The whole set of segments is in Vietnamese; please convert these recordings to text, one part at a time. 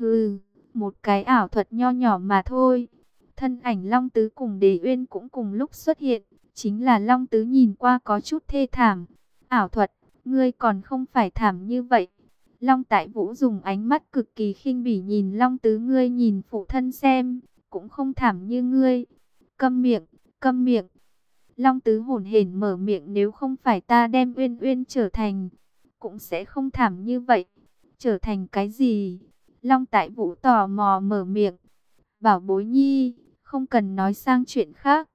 Hừ, một cái ảo thuật nho nhỏ mà thôi. Thân ảnh Long Tứ cùng Đế Uyên cũng cùng lúc xuất hiện, chính là Long Tứ nhìn qua có chút thê thảm. Ảo thuật, ngươi còn không phải thảm như vậy. Long Tại Vũ dùng ánh mắt cực kỳ khinh bỉ nhìn Long Tứ ngươi nhìn phụ thân xem, cũng không thảm như ngươi. Câm miệng, câm miệng. Long Tứ hồn hển mở miệng nếu không phải ta đem Uyên Uyên trở thành, cũng sẽ không thảm như vậy. Trở thành cái gì? Long Tại Vũ tò mò mở miệng. Bảo bối nhi, không cần nói sang chuyện khác.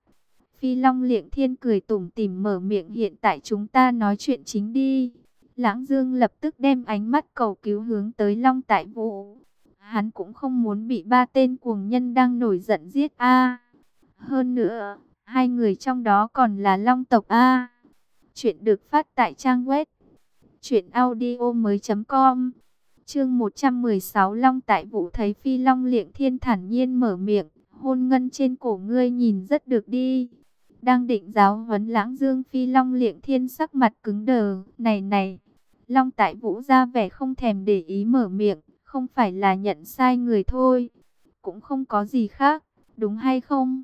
Phi Long liệng thiên cười tủm tỉm mở miệng hiện tại chúng ta nói chuyện chính đi. Lãng Dương lập tức đem ánh mắt cầu cứu hướng tới Long Tại Vũ. Hắn cũng không muốn bị ba tên cuồng nhân đang nổi giận giết a. hơn nữa, hai người trong đó còn là Long tộc a. Chuyện được phát tại trang web truyệnaudiomoi.com. Chương 116 Long Tại Vũ thấy Phi Long Liệng Thiên thản nhiên mở miệng, hôn ngân trên cổ ngươi nhìn rất được đi. Đang định giáo huấn Lãng Dương Phi Long Liệng Thiên sắc mặt cứng đờ, "Này này." Long Tại Vũ ra vẻ không thèm để ý mở miệng, "Không phải là nhận sai người thôi, cũng không có gì khác, đúng hay không?"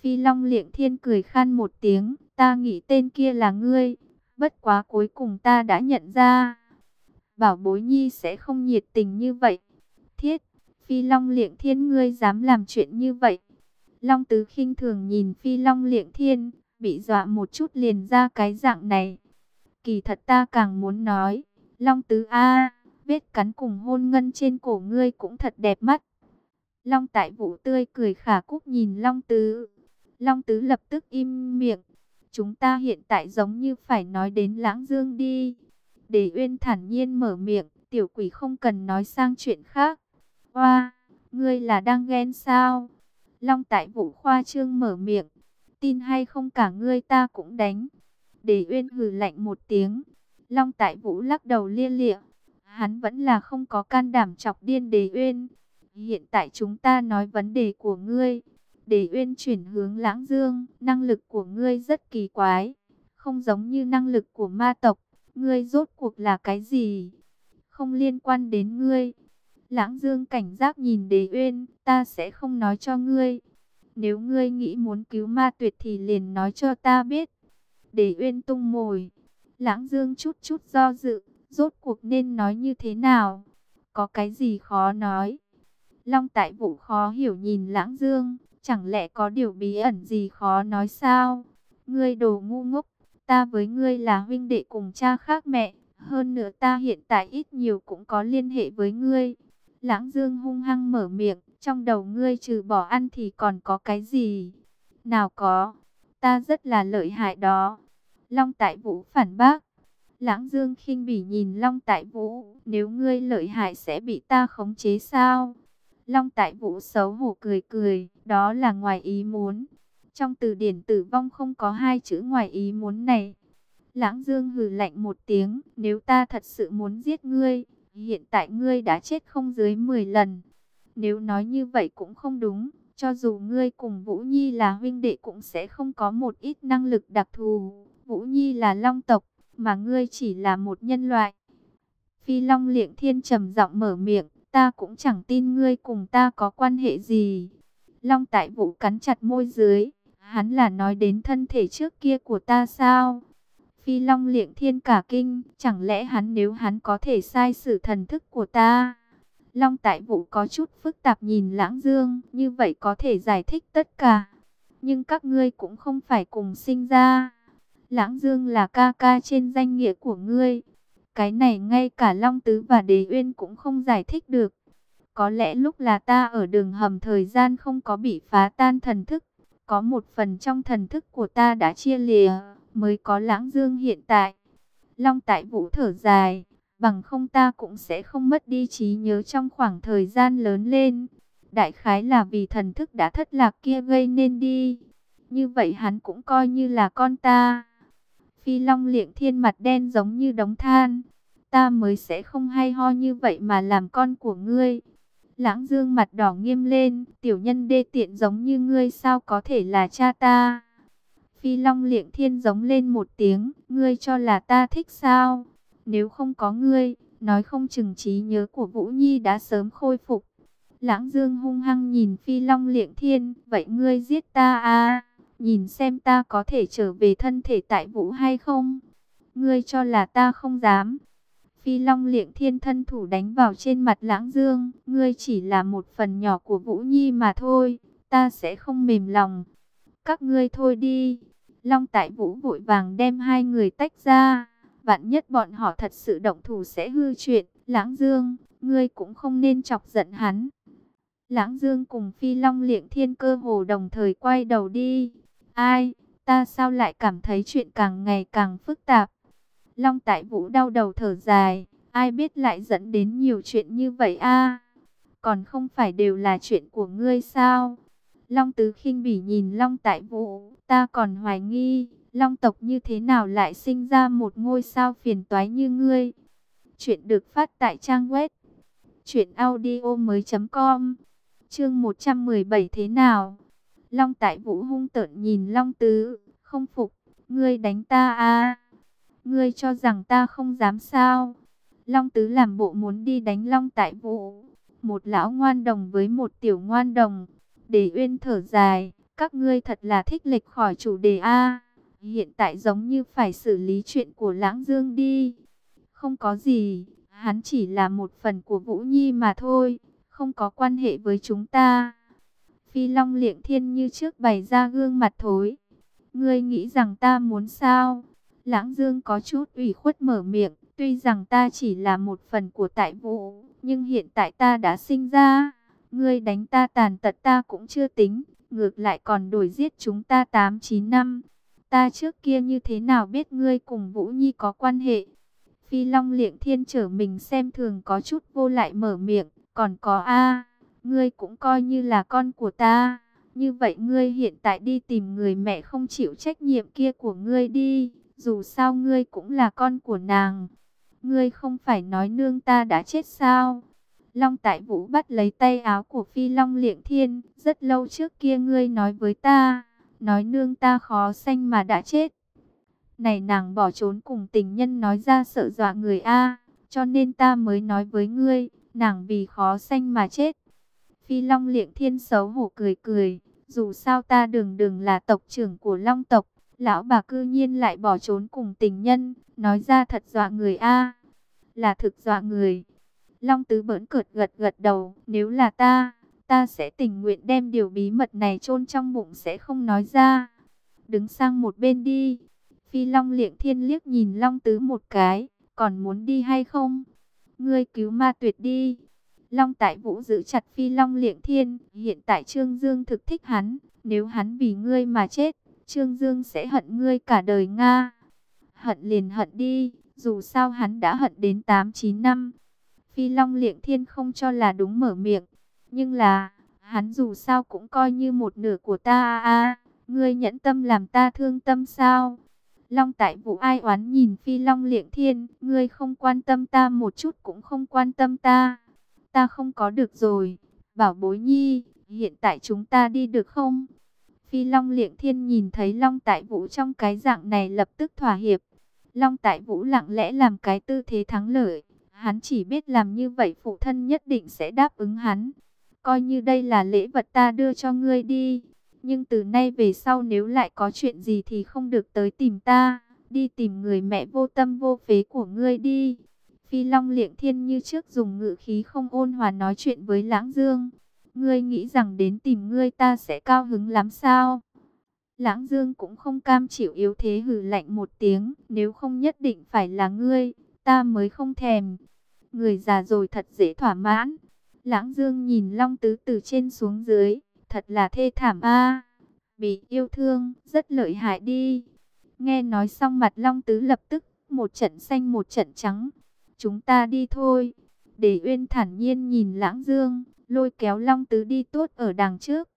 Phi Long Liệng Thiên cười khan một tiếng, "Ta nghĩ tên kia là ngươi, bất quá cuối cùng ta đã nhận ra." Bảo bối nhi sẽ không nhiệt tình như vậy. Thiết, Phi Long Liệng Thiên ngươi dám làm chuyện như vậy. Long Tứ khinh thường nhìn Phi Long Liệng Thiên, bị dọa một chút liền ra cái dạng này. Kỳ thật ta càng muốn nói, Long Tứ A, vết cắn cùng hôn ngân trên cổ ngươi cũng thật đẹp mắt. Long Tại Vũ tươi cười khả cúc nhìn Long Tứ. Long Tứ lập tức im miệng. Chúng ta hiện tại giống như phải nói đến Lãng Dương đi. Để Uyên thản nhiên mở miệng, tiểu quỷ không cần nói sang chuyện khác. Hoa, ngươi là đang ghen sao? Long tại vũ khoa trương mở miệng, tin hay không cả ngươi ta cũng đánh. Để Uyên hừ lạnh một tiếng. Long tại vũ lắc đầu lia lịa. Hắn vẫn là không có can đảm chọc điên Đề Uyên. Hiện tại chúng ta nói vấn đề của ngươi. Đề Uyên chuyển hướng Lãng Dương, năng lực của ngươi rất kỳ quái, không giống như năng lực của ma tộc. Ngươi rốt cuộc là cái gì? Không liên quan đến ngươi. Lãng Dương cảnh giác nhìn Đế Uyên, ta sẽ không nói cho ngươi. Nếu ngươi nghĩ muốn cứu ma tuyệt thì liền nói cho ta biết. Đế Uyên tung mồi. Lãng Dương chút chút do dự, rốt cuộc nên nói như thế nào? Có cái gì khó nói? Long Tại Vũ khó hiểu nhìn Lãng Dương, chẳng lẽ có điều bí ẩn gì khó nói sao? Ngươi đồ ngu ngốc, Ta với ngươi là huynh đệ cùng cha khác mẹ, hơn nữa ta hiện tại ít nhiều cũng có liên hệ với ngươi. Lãng Dương hung hăng mở miệng, trong đầu ngươi trừ bỏ ăn thì còn có cái gì? Nào có, ta rất là lợi hại đó. Long Tại Vũ phản bác. Lãng Dương khinh bỉ nhìn Long Tại Vũ, nếu ngươi lợi hại sẽ bị ta khống chế sao? Long Tại Vũ xấu hổ cười cười, đó là ngoài ý muốn. Trong từ điển tử vong không có hai chữ ngoài ý muốn này. Lãng Dương hừ lạnh một tiếng, nếu ta thật sự muốn giết ngươi, hiện tại ngươi đã chết không dưới 10 lần. Nếu nói như vậy cũng không đúng, cho dù ngươi cùng Vũ Nhi là huynh đệ cũng sẽ không có một ít năng lực đặc thù. Vũ Nhi là long tộc, mà ngươi chỉ là một nhân loại. Phi Long Liệng Thiên trầm giọng mở miệng, ta cũng chẳng tin ngươi cùng ta có quan hệ gì. Long Tại Vũ cắn chặt môi dưới, Hắn là nói đến thân thể trước kia của ta sao? Phi Long liệng thiên cả kinh, chẳng lẽ hắn nếu hắn có thể sai sử thần thức của ta? Long tại vũ có chút phức tạp nhìn lãng dương, như vậy có thể giải thích tất cả. Nhưng các ngươi cũng không phải cùng sinh ra. Lãng dương là ca ca trên danh nghĩa của ngươi. Cái này ngay cả Long Tứ và Đế Uyên cũng không giải thích được. Có lẽ lúc là ta ở đường hầm thời gian không có bị phá tan thần thức, có một phần trong thần thức của ta đã chia lìa, mới có lãng dương hiện tại. Long tại vũ thở dài, bằng không ta cũng sẽ không mất đi trí nhớ trong khoảng thời gian lớn lên. Đại khái là vì thần thức đã thất lạc kia gây nên đi. Như vậy hắn cũng coi như là con ta. Phi Long liệng thiên mặt đen giống như đống than. Ta mới sẽ không hay ho như vậy mà làm con của ngươi. Lãng Dương mặt đỏ nghiêm lên, tiểu nhân đê tiện giống như ngươi sao có thể là cha ta. Phi Long liệng thiên giống lên một tiếng, ngươi cho là ta thích sao? Nếu không có ngươi, nói không chừng trí nhớ của Vũ Nhi đã sớm khôi phục. Lãng Dương hung hăng nhìn Phi Long Liệng Thiên, vậy ngươi giết ta à? Nhìn xem ta có thể trở về thân thể tại vũ hay không? Ngươi cho là ta không dám. Phi Long Liệng Thiên thân thủ đánh vào trên mặt Lãng Dương, ngươi chỉ là một phần nhỏ của Vũ Nhi mà thôi, ta sẽ không mềm lòng. Các ngươi thôi đi. Long Tại Vũ vội vàng đem hai người tách ra, vạn nhất bọn họ thật sự động thủ sẽ hư chuyện, Lãng Dương, ngươi cũng không nên chọc giận hắn. Lãng Dương cùng Phi Long Liệng Thiên cơ hồ đồng thời quay đầu đi. Ai, ta sao lại cảm thấy chuyện càng ngày càng phức tạp. Long Tại Vũ đau đầu thở dài, ai biết lại dẫn đến nhiều chuyện như vậy a? Còn không phải đều là chuyện của ngươi sao? Long Tứ khinh bỉ nhìn Long Tại Vũ, ta còn hoài nghi, Long tộc như thế nào lại sinh ra một ngôi sao phiền toái như ngươi? Chuyện được phát tại trang web truyệnaudiomoi.com. Chương 117 thế nào? Long Tại Vũ hung tợn nhìn Long Tứ, không phục, ngươi đánh ta à? Ngươi cho rằng ta không dám sao? Long Tứ làm bộ muốn đi đánh Long Tại Vũ. Một lão ngoan đồng với một tiểu ngoan đồng. Để Uyên thở dài, các ngươi thật là thích lệch khỏi chủ đề a. Hiện tại giống như phải xử lý chuyện của Lãng Dương đi. Không có gì, hắn chỉ là một phần của Vũ Nhi mà thôi, không có quan hệ với chúng ta. Phi Long Liệng Thiên như trước bày ra gương mặt thối. Ngươi nghĩ rằng ta muốn sao? Lãng Dương có chút ủy khuất mở miệng, tuy rằng ta chỉ là một phần của tại vũ, nhưng hiện tại ta đã sinh ra. Ngươi đánh ta tàn tật ta cũng chưa tính, ngược lại còn đổi giết chúng ta 8-9 năm. Ta trước kia như thế nào biết ngươi cùng Vũ Nhi có quan hệ? Phi Long Liệng Thiên trở mình xem thường có chút vô lại mở miệng, còn có A, ngươi cũng coi như là con của ta. Như vậy ngươi hiện tại đi tìm người mẹ không chịu trách nhiệm kia của ngươi đi, dù sao ngươi cũng là con của nàng. Ngươi không phải nói nương ta đã chết sao? Long Tại Vũ bắt lấy tay áo của Phi Long Liệng Thiên, rất lâu trước kia ngươi nói với ta, nói nương ta khó sanh mà đã chết. Này nàng bỏ trốn cùng tình nhân nói ra sợ dọa người A, cho nên ta mới nói với ngươi, nàng vì khó sanh mà chết. Phi Long Liệng Thiên xấu hổ cười cười, dù sao ta đường đường là tộc trưởng của Long tộc, lão bà cư nhiên lại bỏ trốn cùng tình nhân, nói ra thật dọa người a, là thực dọa người. Long Tứ bỡn cợt gật gật đầu, nếu là ta, ta sẽ tình nguyện đem điều bí mật này chôn trong bụng sẽ không nói ra. Đứng sang một bên đi. Phi Long Liệng Thiên liếc nhìn Long Tứ một cái, còn muốn đi hay không? Ngươi cứu ma tuyệt đi. Long Tại Vũ giữ chặt Phi Long Liệng Thiên, hiện tại Trương Dương thực thích hắn, nếu hắn vì ngươi mà chết, Trương Dương sẽ hận ngươi cả đời Nga. Hận liền hận đi, dù sao hắn đã hận đến 8-9 năm. Phi Long Liệng Thiên không cho là đúng mở miệng, nhưng là, hắn dù sao cũng coi như một nửa của ta a ngươi nhẫn tâm làm ta thương tâm sao? Long tại vũ ai oán nhìn Phi Long Liệng Thiên, ngươi không quan tâm ta một chút cũng không quan tâm ta. Ta không có được rồi, bảo bối nhi, hiện tại chúng ta đi được không? Phi Long Liệng Thiên nhìn thấy Long Tại Vũ trong cái dạng này lập tức thỏa hiệp. Long Tại Vũ lặng lẽ làm cái tư thế thắng lợi. Hắn chỉ biết làm như vậy phụ thân nhất định sẽ đáp ứng hắn. Coi như đây là lễ vật ta đưa cho ngươi đi. Nhưng từ nay về sau nếu lại có chuyện gì thì không được tới tìm ta. Đi tìm người mẹ vô tâm vô phế của ngươi đi. Phi Long Liệng Thiên như trước dùng ngữ khí không ôn hòa nói chuyện với Lãng Dương. Ngươi nghĩ rằng đến tìm ngươi ta sẽ cao hứng lắm sao? Lãng Dương cũng không cam chịu yếu thế hừ lạnh một tiếng, nếu không nhất định phải là ngươi, ta mới không thèm. Người già rồi thật dễ thỏa mãn. Lãng Dương nhìn Long Tứ từ trên xuống dưới, thật là thê thảm a. Bị yêu thương, rất lợi hại đi. Nghe nói xong mặt Long Tứ lập tức, một trận xanh một trận trắng. Chúng ta đi thôi. Để Uyên thản nhiên nhìn Lãng Dương, lôi kéo Long Tứ đi tuốt ở đằng trước.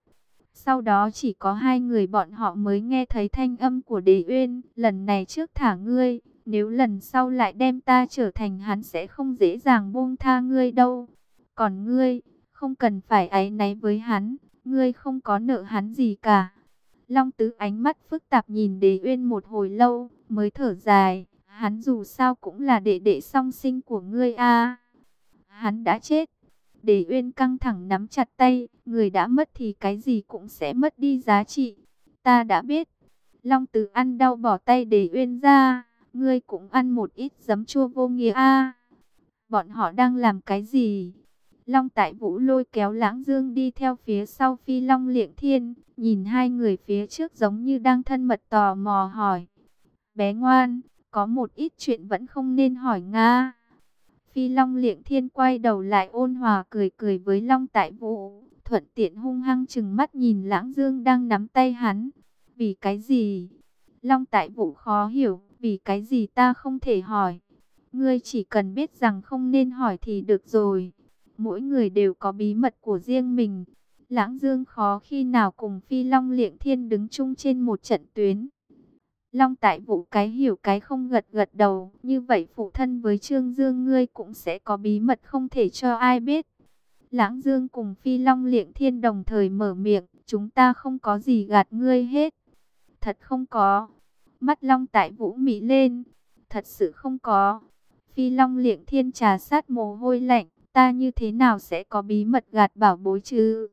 Sau đó chỉ có hai người bọn họ mới nghe thấy thanh âm của Đế Uyên, lần này trước thả ngươi, nếu lần sau lại đem ta trở thành hắn sẽ không dễ dàng buông tha ngươi đâu. Còn ngươi, không cần phải áy náy với hắn, ngươi không có nợ hắn gì cả. Long Tứ ánh mắt phức tạp nhìn Đế Uyên một hồi lâu, mới thở dài, hắn dù sao cũng là đệ đệ song sinh của ngươi a. Hắn đã chết, để Uyên căng thẳng nắm chặt tay, người đã mất thì cái gì cũng sẽ mất đi giá trị. Ta đã biết. Long Tử ăn đau bỏ tay Để Uyên ra, ngươi cũng ăn một ít giấm chua vô nghĩa a. bọn họ đang làm cái gì? Long Tại Vũ lôi kéo Lãng Dương đi theo phía sau Phi Long Liệng Thiên, nhìn hai người phía trước giống như đang thân mật tò mò hỏi. Bé ngoan, có một ít chuyện vẫn không nên hỏi Nga. Phi Long Liệng Thiên quay đầu lại ôn hòa cười cười với Long Tại Vũ, thuận tiện hung hăng chừng mắt nhìn Lãng Dương đang nắm tay hắn. Vì cái gì? Long Tại Vũ khó hiểu, vì cái gì ta không thể hỏi? Ngươi chỉ cần biết rằng không nên hỏi thì được rồi. Mỗi người đều có bí mật của riêng mình. Lãng Dương khó khi nào cùng Phi Long Liệng Thiên đứng chung trên một trận tuyến. Long tại vụ cái hiểu cái không gật gật đầu. Như vậy phụ thân với Trương Dương ngươi cũng sẽ có bí mật không thể cho ai biết. Lãng Dương cùng Phi Long Liệng Thiên đồng thời mở miệng. Chúng ta không có gì gạt ngươi hết. Thật không có. Mắt Long tại vũ mỹ lên. Thật sự không có. Phi Long Liệng Thiên trà sát mồ hôi lạnh. Ta như thế nào sẽ có bí mật gạt bảo bối chứ?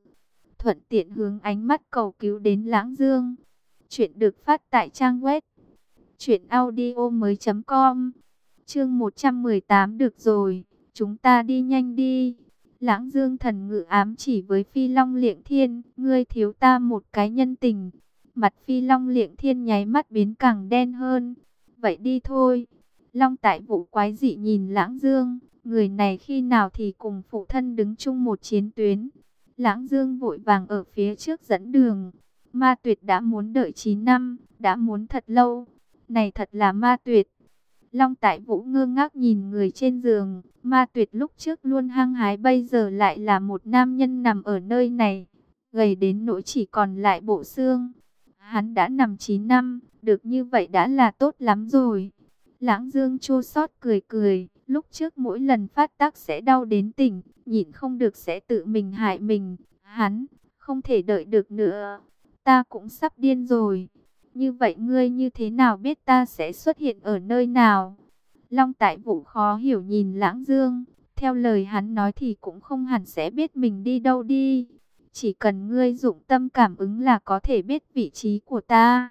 Thuận tiện hướng ánh mắt cầu cứu đến Lãng Dương. Chuyện được phát tại trang web truyệnaudiomoi.com. Chương 118 được rồi, chúng ta đi nhanh đi. Lãng Dương thần ngự ám chỉ với Phi Long Liệng Thiên, ngươi thiếu ta một cái nhân tình. Mặt Phi Long Liệng Thiên nháy mắt biến càng đen hơn. Vậy đi thôi. Long Tại vụ quái dị nhìn Lãng Dương, người này khi nào thì cùng phụ thân đứng chung một chiến tuyến. Lãng Dương vội vàng ở phía trước dẫn đường. Ma Tuyệt đã muốn đợi 9 năm, đã muốn thật lâu. Này thật là Ma Tuyệt. Long Tại Vũ ngơ ngác nhìn người trên giường, Ma Tuyệt lúc trước luôn hăng hái bây giờ lại là một nam nhân nằm ở nơi này, gầy đến nỗi chỉ còn lại bộ xương. Hắn đã nằm 9 năm, được như vậy đã là tốt lắm rồi. Lãng Dương chua xót cười cười, lúc trước mỗi lần phát tác sẽ đau đến tỉnh, nhịn không được sẽ tự mình hại mình. Hắn, không thể đợi được nữa, ta cũng sắp điên rồi. Như vậy ngươi như thế nào biết ta sẽ xuất hiện ở nơi nào? Long tại vũ khó hiểu nhìn Lãng Dương, theo lời hắn nói thì cũng không hẳn sẽ biết mình đi đâu đi. Chỉ cần ngươi dụng tâm cảm ứng là có thể biết vị trí của ta.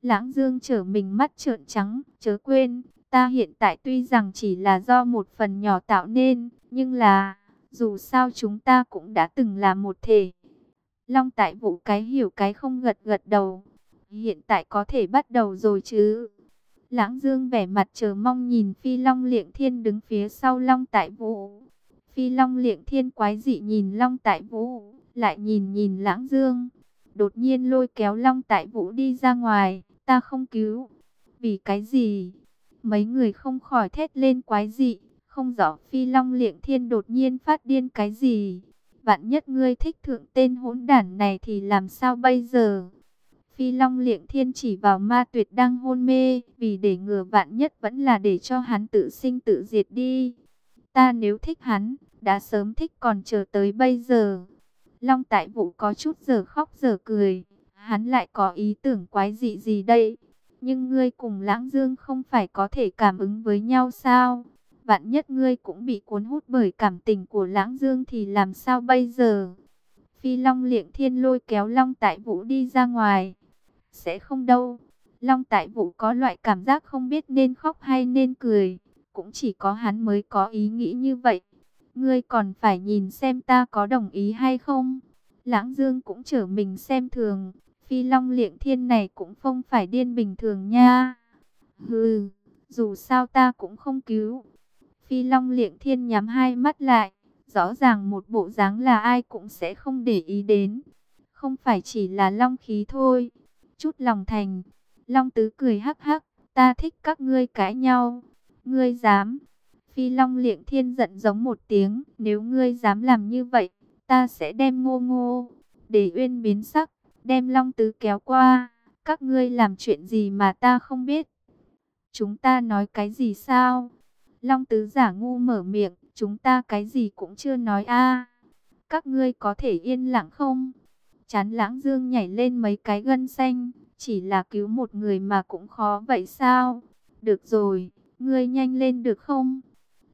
Lãng Dương trở mình mắt trợn trắng, chớ quên, ta hiện tại tuy rằng chỉ là do một phần nhỏ tạo nên, nhưng là, dù sao chúng ta cũng đã từng là một thể. Long tại vụ cái hiểu cái không gật gật đầu. Hiện tại có thể bắt đầu rồi chứ. Lãng Dương vẻ mặt chờ mong nhìn Phi Long Liệng Thiên đứng phía sau Long Tại Vũ. Phi Long Liệng Thiên quái dị nhìn Long Tại Vũ, lại nhìn nhìn Lãng Dương. Đột nhiên lôi kéo Long Tại Vũ đi ra ngoài, ta không cứu. Vì cái gì? Mấy người không khỏi thét lên quái dị, không rõ Phi Long Liệng Thiên đột nhiên phát điên cái gì. Vạn nhất ngươi thích thượng tên hỗn đản này thì làm sao bây giờ? Phi Long Liệng Thiên chỉ vào ma tuyệt đang hôn mê, vì để ngừa vạn nhất vẫn là để cho hắn tự sinh tự diệt đi. Ta nếu thích hắn, đã sớm thích còn chờ tới bây giờ. Long Tại Vũ có chút giờ khóc giờ cười, hắn lại có ý tưởng quái dị gì đây? Nhưng ngươi cùng Lãng Dương không phải có thể cảm ứng với nhau sao? Vạn nhất ngươi cũng bị cuốn hút bởi cảm tình của Lãng Dương thì làm sao bây giờ? Phi Long Liệng Thiên lôi kéo Long Tại Vũ đi ra ngoài. Sẽ không đâu. Long Tại Vũ có loại cảm giác không biết nên khóc hay nên cười. Cũng chỉ có hắn mới có ý nghĩ như vậy. Ngươi còn phải nhìn xem ta có đồng ý hay không. Lãng Dương cũng trở mình xem thường. Phi Long Liệng Thiên này cũng không phải điên bình thường nha. Hừ, dù sao ta cũng không cứu. Phi Long Liệng Thiên nhắm hai mắt lại. Rõ ràng một bộ dáng là ai cũng sẽ không để ý đến. Không phải chỉ là long khí thôi. Chút lòng thành. Long Tứ cười hắc hắc. Ta thích các ngươi cãi nhau. Ngươi dám. Phi Long Liệng Thiên giận giống một tiếng. Nếu ngươi dám làm như vậy, ta sẽ đem ngô ngô. Để uyên biến sắc. Đem Long Tứ kéo qua. Các ngươi làm chuyện gì mà ta không biết. Chúng ta nói cái gì sao? Long Tứ giả ngu mở miệng. Chúng ta cái gì cũng chưa nói a. Các ngươi có thể yên lặng không? Chán lãng dương nhảy lên mấy cái gân xanh. Chỉ là cứu một người mà cũng khó vậy sao? Được rồi, ngươi nhanh lên được không?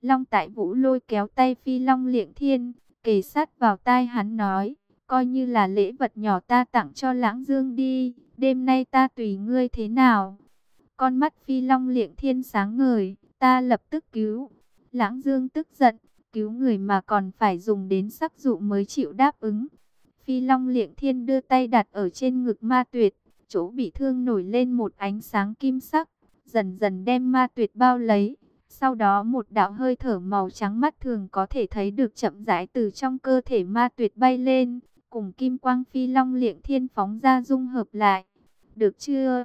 Long tại vũ lôi kéo tay phi long liệng thiên, kề sát vào tai hắn nói, coi như là lễ vật nhỏ ta tặng cho lãng dương đi, đêm nay ta tùy ngươi thế nào. Con mắt phi long liệng thiên sáng ngời, ta lập tức cứu. Lãng dương tức giận, cứu người mà còn phải dùng đến sắc dụ mới chịu đáp ứng. Phi long liệng thiên đưa tay đặt ở trên ngực ma tuyệt, chỗ bị thương nổi lên một ánh sáng kim sắc, dần dần đem ma tuyệt bao lấy. Sau đó một đạo hơi thở màu trắng mắt thường có thể thấy được chậm rãi từ trong cơ thể ma tuyệt bay lên, cùng kim quang phi long liệng thiên phóng ra dung hợp lại. Được chưa?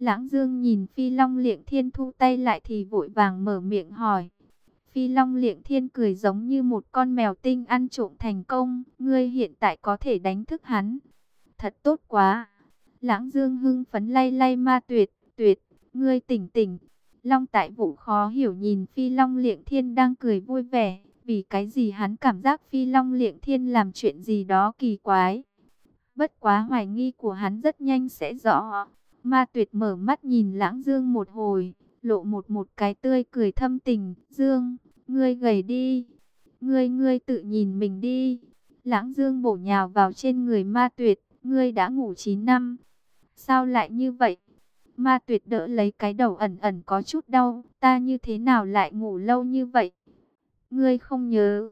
Lãng Dương nhìn phi long liệng thiên thu tay lại thì vội vàng mở miệng hỏi. Phi long liệng thiên cười giống như một con mèo tinh ăn trộm thành công. Ngươi hiện tại có thể đánh thức hắn. Thật tốt quá. Lãng Dương hưng phấn lay lay ma tuyệt. Tuyệt, ngươi tỉnh tỉnh. Long tại vũ khó hiểu nhìn phi long liệng thiên đang cười vui vẻ. Vì cái gì hắn cảm giác phi long liệng thiên làm chuyện gì đó kỳ quái. Bất quá hoài nghi của hắn rất nhanh sẽ rõ. Ma tuyệt mở mắt nhìn lãng dương một hồi, lộ một một cái tươi cười thâm tình. Dương, ngươi gầy đi. Ngươi ngươi tự nhìn mình đi. Lãng dương bổ nhào vào trên người ma tuyệt. Ngươi đã ngủ 9 năm. Sao lại như vậy? Ma tuyệt đỡ lấy cái đầu ẩn ẩn có chút đau. Ta như thế nào lại ngủ lâu như vậy? Ngươi không nhớ.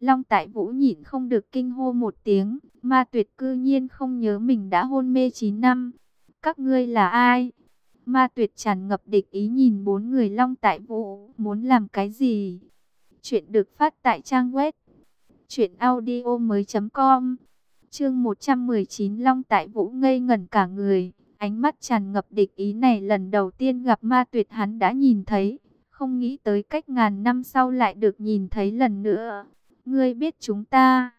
Long tại vũ nhịn không được kinh hô một tiếng. Ma tuyệt cư nhiên không nhớ mình đã hôn mê 9 năm. Các ngươi là ai? Ma tuyệt tràn ngập địch ý nhìn bốn người long tại vũ. Muốn làm cái gì? Chuyện được phát tại trang web. Chuyện audio mới com. Chương 119 Long tại vũ ngây ngẩn cả người. Ánh mắt tràn ngập địch ý này lần đầu tiên gặp ma tuyệt hắn đã nhìn thấy. Không nghĩ tới cách ngàn năm sau lại được nhìn thấy lần nữa. Ngươi biết chúng ta.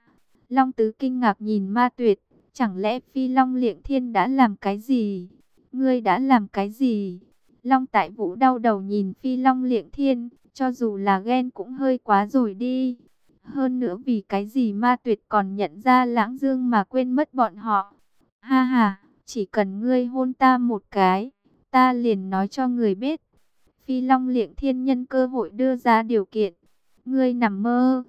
Long tứ kinh ngạc nhìn ma tuyệt. Chẳng lẽ phi long liệng thiên đã làm cái gì? Ngươi đã làm cái gì? Long tại vũ đau đầu nhìn phi long liệng thiên. Cho dù là ghen cũng hơi quá rồi đi. Hơn nữa vì cái gì ma tuyệt còn nhận ra lãng dương mà quên mất bọn họ. Ha ha, chỉ cần ngươi hôn ta một cái, ta liền nói cho người biết. Phi Long liệng thiên nhân cơ hội đưa ra điều kiện. Ngươi nằm mơ.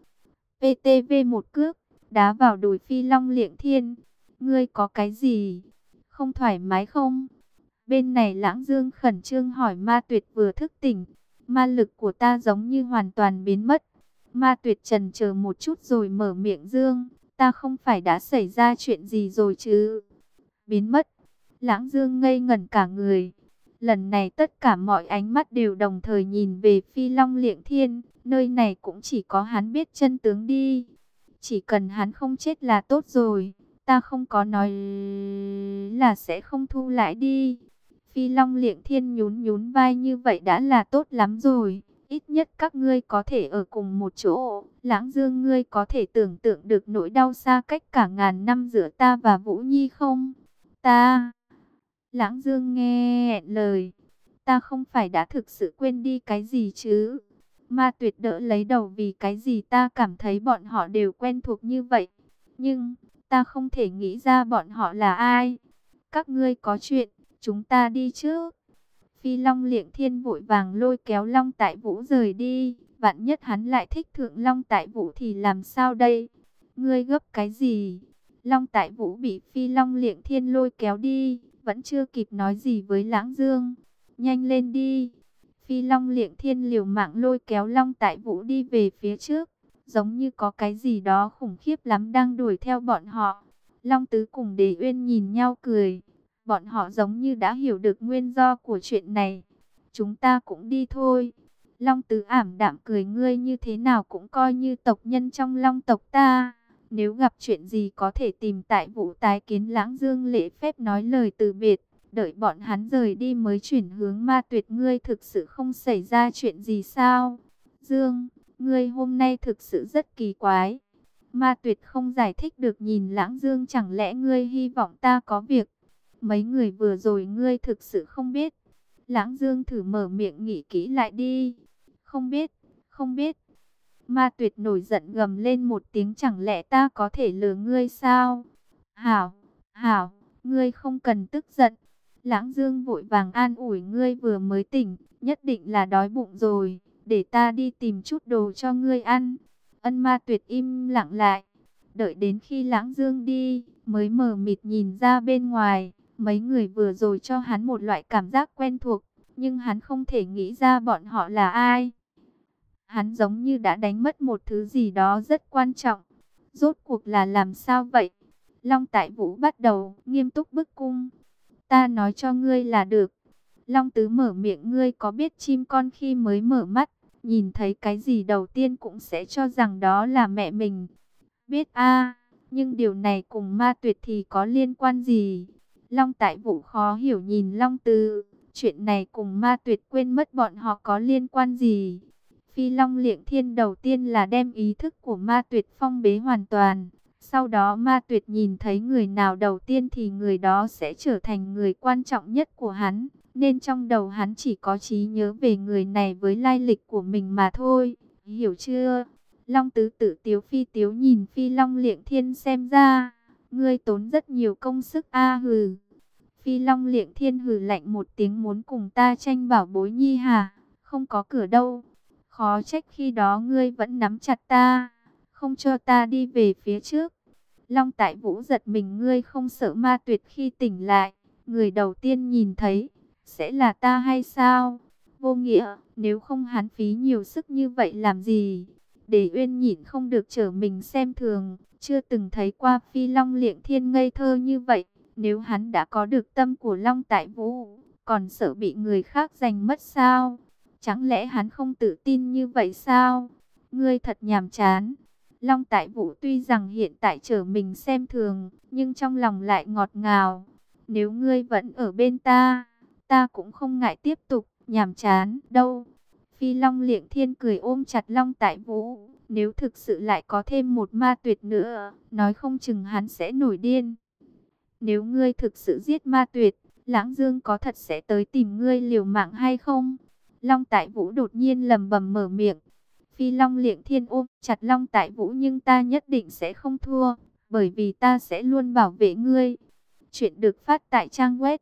PTV một cước, đá vào đùi Phi Long liệng thiên. Ngươi có cái gì? Không thoải mái không? Bên này lãng dương khẩn trương hỏi ma tuyệt vừa thức tỉnh. Ma lực của ta giống như hoàn toàn biến mất. Ma tuyệt trần chờ một chút rồi mở miệng dương. Ta không phải đã xảy ra chuyện gì rồi chứ? Biến mất. Lãng dương ngây ngẩn cả người. Lần này tất cả mọi ánh mắt đều đồng thời nhìn về phi long liệng thiên. Nơi này cũng chỉ có hắn biết chân tướng đi. Chỉ cần hắn không chết là tốt rồi. Ta không có nói là sẽ không thu lại đi. Phi long liệng thiên nhún nhún vai như vậy đã là tốt lắm rồi. Ít nhất các ngươi có thể ở cùng một chỗ. Lãng dương ngươi có thể tưởng tượng được nỗi đau xa cách cả ngàn năm giữa ta và Vũ Nhi không? Ta... Lãng Dương nghe lời, ta không phải đã thực sự quên đi cái gì chứ? Ma tuyệt đỡ lấy đầu vì cái gì ta cảm thấy bọn họ đều quen thuộc như vậy. Nhưng, ta không thể nghĩ ra bọn họ là ai. Các ngươi có chuyện, chúng ta đi chứ? Phi Long liệng thiên vội vàng lôi kéo Long Tại Vũ rời đi. Vạn nhất hắn lại thích thượng Long Tại Vũ thì làm sao đây? Ngươi gấp cái gì? Long Tại Vũ bị Phi Long liệng thiên lôi kéo đi vẫn chưa kịp nói gì với Lãng Dương. Nhanh lên đi. Phi Long liệng thiên liều mạng lôi kéo Long Tại Vũ đi về phía trước. Giống như có cái gì đó khủng khiếp lắm đang đuổi theo bọn họ. Long Tứ cùng Đế Uyên nhìn nhau cười. Bọn họ giống như đã hiểu được nguyên do của chuyện này. Chúng ta cũng đi thôi. Long Tứ ảm đạm cười ngươi như thế nào cũng coi như tộc nhân trong Long tộc ta. Nếu gặp chuyện gì có thể tìm tại vụ tái kiến lãng dương lễ phép nói lời từ biệt. Đợi bọn hắn rời đi mới chuyển hướng ma tuyệt ngươi thực sự không xảy ra chuyện gì sao? Dương, ngươi hôm nay thực sự rất kỳ quái. Ma tuyệt không giải thích được nhìn lãng dương chẳng lẽ ngươi hy vọng ta có việc. Mấy người vừa rồi ngươi thực sự không biết. Lãng dương thử mở miệng nghĩ kỹ lại đi. Không biết, không biết. Ma tuyệt nổi giận gầm lên một tiếng chẳng lẽ ta có thể lừa ngươi sao? Hảo, hảo, ngươi không cần tức giận. Lãng Dương vội vàng an ủi ngươi vừa mới tỉnh, nhất định là đói bụng rồi, để ta đi tìm chút đồ cho ngươi ăn. Ân ma tuyệt im lặng lại, Đợi đến khi lãng dương đi, mới mở mịt nhìn ra bên ngoài. Mấy người vừa rồi cho hắn một loại cảm giác quen thuộc, nhưng hắn không thể nghĩ ra bọn họ là ai. Hắn giống như đã đánh mất một thứ gì đó rất quan trọng. Rốt cuộc là làm sao vậy? Long Tại Vũ bắt đầu nghiêm túc bức cung. Ta nói cho ngươi là được. Long Tứ mở miệng ngươi có biết chim con khi mới mở mắt, nhìn thấy cái gì đầu tiên cũng sẽ cho rằng đó là mẹ mình. Biết a nhưng điều này cùng ma tuyệt thì có liên quan gì? Long Tại Vũ khó hiểu nhìn Long Tư, chuyện này cùng ma tuyệt quên mất bọn họ có liên quan gì? Phi Long Liệng Thiên đầu tiên là đem ý thức của ma tuyệt phong bế hoàn toàn. Sau đó ma tuyệt nhìn thấy người nào đầu tiên thì người đó sẽ trở thành người quan trọng nhất của hắn. Nên trong đầu hắn chỉ có trí nhớ về người này với lai lịch của mình mà thôi. Hiểu chưa? Long tứ tử tiếu phi, tiếu nhìn phi, long liệng thiên xem ra. Ngươi tốn rất nhiều công sức a hừ. Phi, long liệng thiên hừ lạnh một tiếng muốn cùng ta tranh bảo bối nhi hà Không có cửa đâu. Khó trách khi đó ngươi vẫn nắm chặt ta. Không cho ta đi về phía trước. Long tại vũ giật mình, ngươi không sợ ma tuyệt khi tỉnh lại. Người đầu tiên nhìn thấy. Sẽ là ta hay sao? Vô nghĩa. Nếu không hắn phí nhiều sức như vậy làm gì? Để Uyên nhịn không được trở mình xem thường, chưa từng thấy qua phi long liệng thiên ngây thơ như vậy. Nếu hắn đã có được tâm của Long Tại Vũ, còn sợ bị người khác giành mất sao? Chẳng lẽ hắn không tự tin như vậy sao? Ngươi thật nhàm chán. Long Tại Vũ tuy rằng hiện tại trở mình xem thường, nhưng trong lòng lại ngọt ngào. Nếu ngươi vẫn ở bên ta, ta cũng không ngại tiếp tục, nhàm chán, đâu. Phi Long liệng thiên cười ôm chặt Long Tại Vũ. Nếu thực sự lại có thêm một ma tuyệt nữa, nói không chừng hắn sẽ nổi điên. Nếu ngươi thực sự giết ma tuyệt, Lãng Dương có thật sẽ tới tìm ngươi liều mạng hay không? Long Tại Vũ đột nhiên lầm bầm mở miệng. Phi Long liệng thiên ôm chặt Long Tại Vũ nhưng ta nhất định sẽ không thua, bởi vì ta sẽ luôn bảo vệ ngươi. Chuyện được phát tại trang web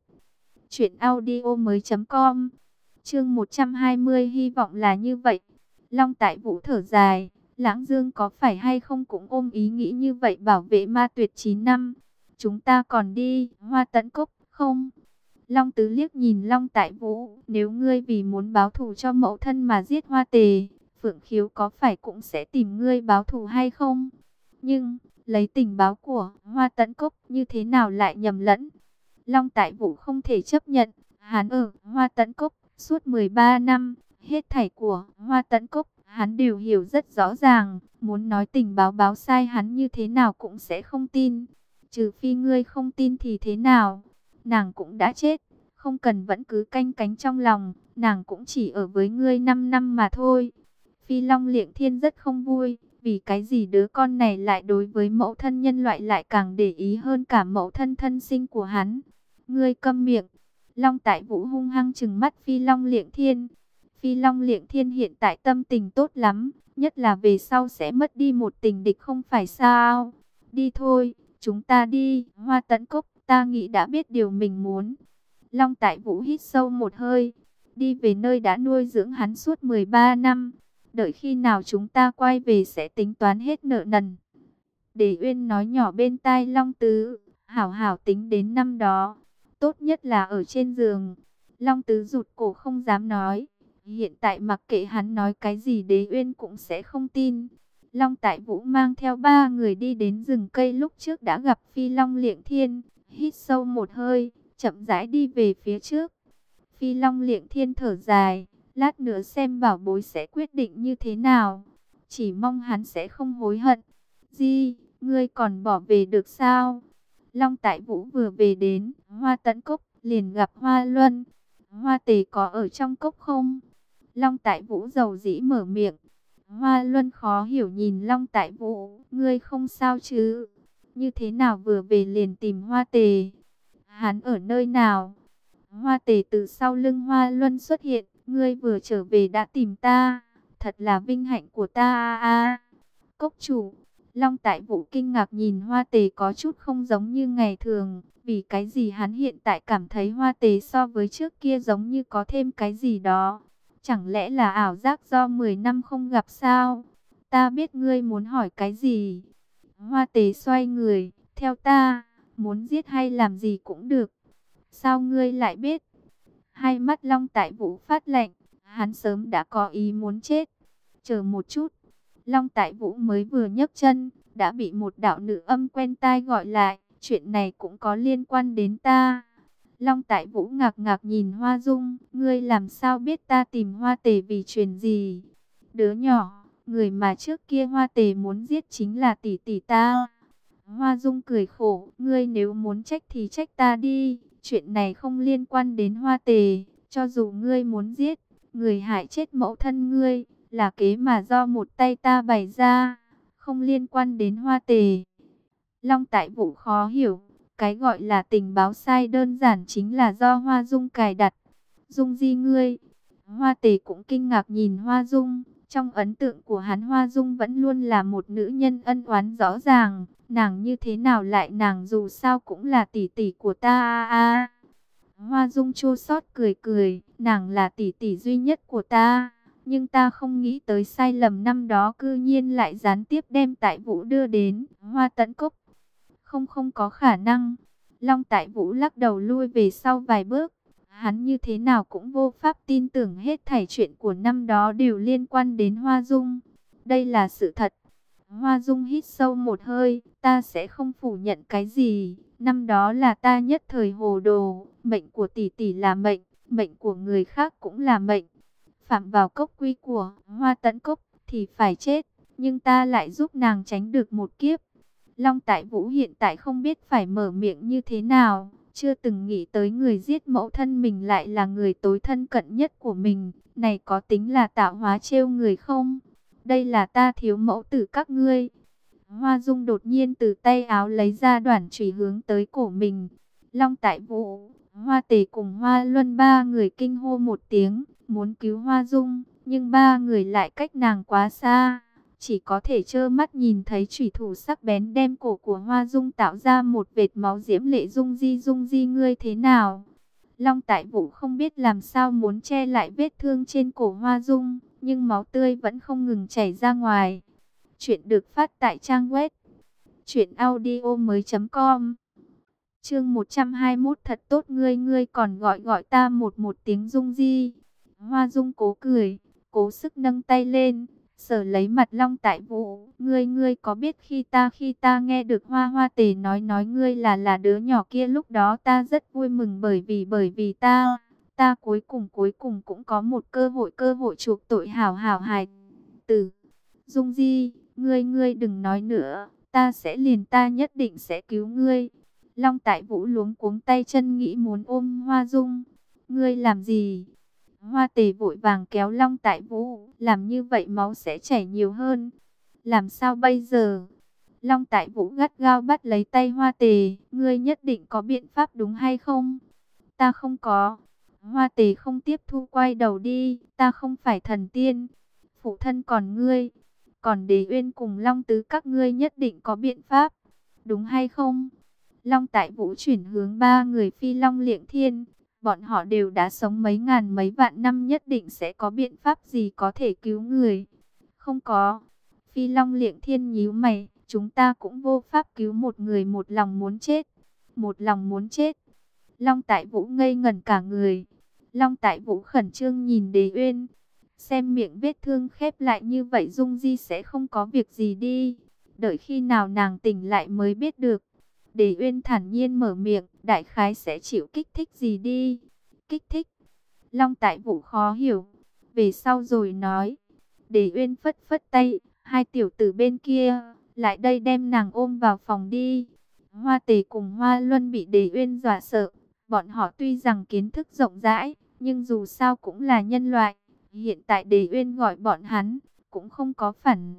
Chuyện audio mới.com Chương 120 hy vọng là như vậy. Long tại vũ thở dài. Lãng Dương có phải hay không cũng ôm ý nghĩ như vậy bảo vệ ma tuyệt 9 năm. Chúng ta còn đi, hoa tấn cốc, không? Long Tứ liếc nhìn Long Tại Vũ, nếu ngươi vì muốn báo thù cho mẫu thân mà giết hoa tề, Phượng Khiếu có phải cũng sẽ tìm ngươi báo thù hay không? Nhưng, lấy tình báo của hoa tấn cốc như thế nào lại nhầm lẫn? Long Tại Vũ không thể chấp nhận, hắn ở hoa tấn cốc Suốt 13 năm, hết thảy của Hoa Tấn Cốc, hắn đều hiểu rất rõ ràng, muốn nói tình báo báo sai hắn như thế nào cũng sẽ không tin. Trừ phi ngươi không tin thì thế nào, nàng cũng đã chết, không cần vẫn cứ canh cánh trong lòng, nàng cũng chỉ ở với ngươi 5 năm mà thôi. Phi Long Liệng Thiên rất không vui, vì cái gì đứa con này lại đối với mẫu thân nhân loại lại càng để ý hơn cả mẫu thân thân sinh của hắn. Ngươi câm miệng, Long Tại Vũ hung hăng chừng mắt Phi Long Liệng Thiên. Phi Long Liệng Thiên hiện tại tâm tình tốt lắm, nhất là về sau sẽ mất đi một tình địch không phải sao. Đi thôi, chúng ta đi, Hoa Tấn Cốc, ta nghĩ đã biết điều mình muốn. Long Tại Vũ hít sâu một hơi, đi về nơi đã nuôi dưỡng hắn suốt 13 năm. Đợi khi nào chúng ta quay về sẽ tính toán hết nợ nần. Để Uyên nói nhỏ bên tai Long Tứ, hảo hảo tính đến năm đó tốt nhất là ở trên giường. Long tứ rụt cổ không dám nói. Hiện tại mặc kệ hắn nói cái gì đế uyên cũng sẽ không tin. Long tại vũ mang theo ba người đi đến rừng cây lúc trước đã gặp phi long liệng thiên. Hít sâu một hơi, chậm rãi đi về phía trước. Phi long liệng thiên thở dài, lát nữa xem bảo bối sẽ quyết định như thế nào. Chỉ mong hắn sẽ không hối hận. Di, ngươi còn bỏ về được sao? Long Tại Vũ vừa về đến Hoa Tấn Cốc, liền gặp Hoa Luân. Hoa Tề có ở trong cốc không? Long Tại Vũ giàu dĩ mở miệng. Hoa Luân khó hiểu nhìn Long Tại Vũ, ngươi không sao chứ? Như thế nào vừa về liền tìm Hoa Tề? Hắn ở nơi nào? Hoa Tề từ sau lưng Hoa Luân xuất hiện, ngươi vừa trở về đã tìm ta, thật là vinh hạnh của ta a. Cốc chủ, Long Tại Vũ kinh ngạc nhìn Hoa Tề có chút không giống như ngày thường, vì cái gì hắn hiện tại cảm thấy Hoa Tề so với trước kia giống như có thêm cái gì đó. Chẳng lẽ là ảo giác do 10 năm không gặp sao? Ta biết ngươi muốn hỏi cái gì? Hoa tề xoay người, theo ta, muốn giết hay làm gì cũng được. Sao ngươi lại biết? Hai mắt Long Tại Vũ phát lạnh, hắn sớm đã có ý muốn chết. Chờ một chút, Long Tại Vũ mới vừa nhấc chân, đã bị một đạo nữ âm quen tai gọi lại, chuyện này cũng có liên quan đến ta. Long Tại Vũ ngạc ngạc nhìn Hoa Dung, ngươi làm sao biết ta tìm Hoa Tề vì chuyện gì? Đứa nhỏ, người mà trước kia Hoa Tề muốn giết chính là tỷ tỷ ta. Hoa Dung cười khổ, ngươi nếu muốn trách thì trách ta đi, chuyện này không liên quan đến Hoa Tề, cho dù ngươi muốn giết, người hại chết mẫu thân ngươi, là kế mà do một tay ta bày ra, không liên quan đến Hoa Tề. Long Tại vụ khó hiểu, cái gọi là tình báo sai đơn giản chính là do Hoa Dung cài đặt. Dung di ngươi. Hoa tề cũng kinh ngạc nhìn Hoa Dung. Trong ấn tượng của hắn Hoa Dung vẫn luôn là một nữ nhân ân oán rõ ràng. Nàng như thế nào lại nàng dù sao cũng là tỷ tỷ của ta a a. Hoa Dung chua xót cười cười. Nàng là tỷ tỷ duy nhất của ta. Nhưng ta không nghĩ tới sai lầm năm đó cư nhiên lại gián tiếp đem tại vũ đưa đến Hoa Tấn Cốc. Không không có khả năng. Long Tại Vũ lắc đầu lui về sau vài bước. Hắn như thế nào cũng vô pháp tin tưởng hết thảy chuyện của năm đó đều liên quan đến Hoa Dung. Đây là sự thật. Hoa Dung hít sâu một hơi, ta sẽ không phủ nhận cái gì. Năm đó là ta nhất thời hồ đồ, mệnh của tỷ tỷ là mệnh, mệnh của người khác cũng là mệnh. Phạm vào cốc quy của Hoa Tấn Cốc thì phải chết, nhưng ta lại giúp nàng tránh được một kiếp. Long Tại Vũ hiện tại không biết phải mở miệng như thế nào, chưa từng nghĩ tới người giết mẫu thân mình lại là người tối thân cận nhất của mình, này có tính là tạo hóa trêu người không? Đây là ta thiếu mẫu tử các ngươi. Hoa Dung đột nhiên từ tay áo lấy ra đoạn chùy hướng tới cổ mình. Long Tại Vũ, Hoa Tề cùng Hoa Luân ba người kinh hô một tiếng, muốn cứu Hoa Dung, nhưng ba người lại cách nàng quá xa chỉ có thể trơ mắt nhìn thấy chủy thủ sắc bén đem cổ của Hoa Dung tạo ra một vệt máu diễm lệ Dung Di Dung Di ngươi thế nào. Long Tại Vũ không biết làm sao muốn che lại vết thương trên cổ Hoa Dung, nhưng máu tươi vẫn không ngừng chảy ra ngoài. Chuyện được phát tại trang web truyệnaudiomoi.com. Chương 121 thật tốt ngươi ngươi còn gọi gọi ta một một tiếng Dung Di. Hoa Dung cố cười, cố sức nâng tay lên Sở lấy mặt long tại vũ, ngươi ngươi có biết khi ta khi ta nghe được hoa hoa tề nói nói ngươi là là đứa nhỏ kia lúc đó ta rất vui mừng bởi vì bởi vì ta, ta cuối cùng cuối cùng cũng có một cơ hội cơ hội chuộc tội hảo hảo hài. Từ, Dung Di, ngươi ngươi đừng nói nữa, ta sẽ liền ta nhất định sẽ cứu ngươi. Long tại vũ luống cuống tay chân nghĩ muốn ôm hoa dung. Ngươi làm gì? Hoa tề vội vàng kéo long tại vũ, làm như vậy máu sẽ chảy nhiều hơn. Làm sao bây giờ? Long tại vũ gắt gao bắt lấy tay hoa tề, ngươi nhất định có biện pháp đúng hay không? Ta không có. Hoa tề không tiếp thu quay đầu đi, ta không phải thần tiên. Phụ thân còn ngươi, còn đế uyên cùng long tứ các ngươi nhất định có biện pháp. Đúng hay không? Long tại vũ chuyển hướng ba người phi long liệng thiên, Bọn họ đều đã sống mấy ngàn mấy vạn năm nhất định sẽ có biện pháp gì có thể cứu người. Không có. Phi Long liệng thiên nhíu mày. Chúng ta cũng vô pháp cứu một người một lòng muốn chết. Một lòng muốn chết. Long Tại Vũ ngây ngẩn cả người. Long Tại Vũ khẩn trương nhìn Đế Uyên. Xem miệng vết thương khép lại như vậy Dung Di sẽ không có việc gì đi. Đợi khi nào nàng tỉnh lại mới biết được. Đề Uyên thản nhiên mở miệng, đại khái sẽ chịu kích thích gì đi. Kích thích. Long tại vũ khó hiểu. Về sau rồi nói. Đề Uyên phất phất tay, hai tiểu tử bên kia, lại đây đem nàng ôm vào phòng đi. Hoa tề cùng Hoa Luân bị Đề Uyên dọa sợ. Bọn họ tuy rằng kiến thức rộng rãi, nhưng dù sao cũng là nhân loại. Hiện tại Đề Uyên gọi bọn hắn, cũng không có phản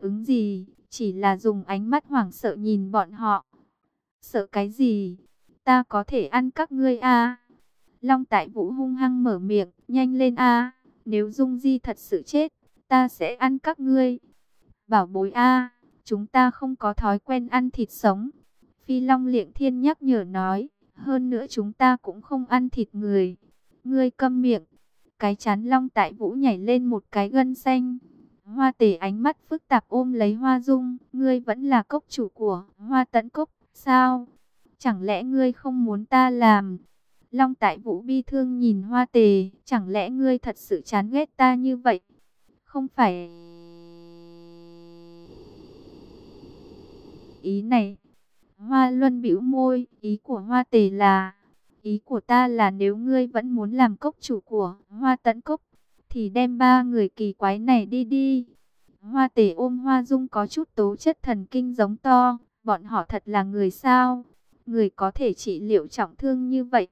ứng gì, chỉ là dùng ánh mắt hoảng sợ nhìn bọn họ. Sợ cái gì? Ta có thể ăn các ngươi a Long tại vũ hung hăng mở miệng, nhanh lên a Nếu Dung Di thật sự chết, ta sẽ ăn các ngươi. Bảo bối a chúng ta không có thói quen ăn thịt sống. Phi Long liệng thiên nhắc nhở nói, hơn nữa chúng ta cũng không ăn thịt người. Ngươi câm miệng. Cái chán Long tại vũ nhảy lên một cái gân xanh. Hoa tề ánh mắt phức tạp ôm lấy hoa dung. Ngươi vẫn là cốc chủ của hoa tấn cốc, sao? Chẳng lẽ ngươi không muốn ta làm? Long tại vũ bi thương nhìn hoa tề. Chẳng lẽ ngươi thật sự chán ghét ta như vậy? Không phải... Ý này... Hoa luân bĩu môi. Ý của hoa tề là... Ý của ta là nếu ngươi vẫn muốn làm cốc chủ của hoa tấn cốc thì đem ba người kỳ quái này đi đi. Hoa tể ôm hoa dung có chút tố chất thần kinh giống to, bọn họ thật là người sao? Người có thể trị liệu trọng thương như vậy,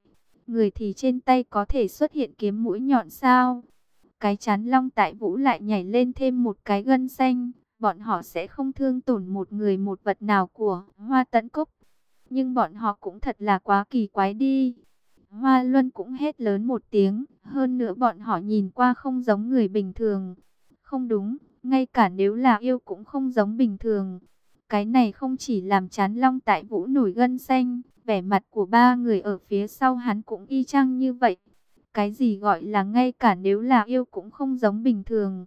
người thì trên tay có thể xuất hiện kiếm mũi nhọn sao? Cái chán long tại vũ lại nhảy lên thêm một cái gân xanh, bọn họ sẽ không thương tổn một người một vật nào của hoa tấn cốc. Nhưng bọn họ cũng thật là quá kỳ quái đi. Hoa Luân cũng hét lớn một tiếng, hơn nữa bọn họ nhìn qua không giống người bình thường. Không đúng, ngay cả nếu là yêu cũng không giống bình thường. Cái này không chỉ làm chán long tại vũ nổi gân xanh, vẻ mặt của ba người ở phía sau hắn cũng y chang như vậy. Cái gì gọi là ngay cả nếu là yêu cũng không giống bình thường.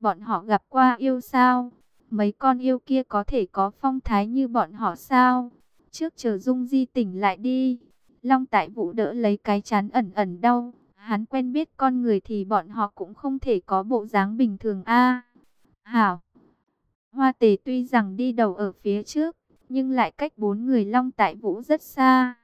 Bọn họ gặp qua yêu sao? Mấy con yêu kia có thể có phong thái như bọn họ sao? Trước chờ Dung Di tỉnh lại đi. Long tại vũ đỡ lấy cái chán ẩn ẩn đau. Hắn quen biết con người thì bọn họ cũng không thể có bộ dáng bình thường a. hảo. Hoa tề tuy rằng đi đầu ở phía trước, nhưng lại cách bốn người Long tại vũ rất xa.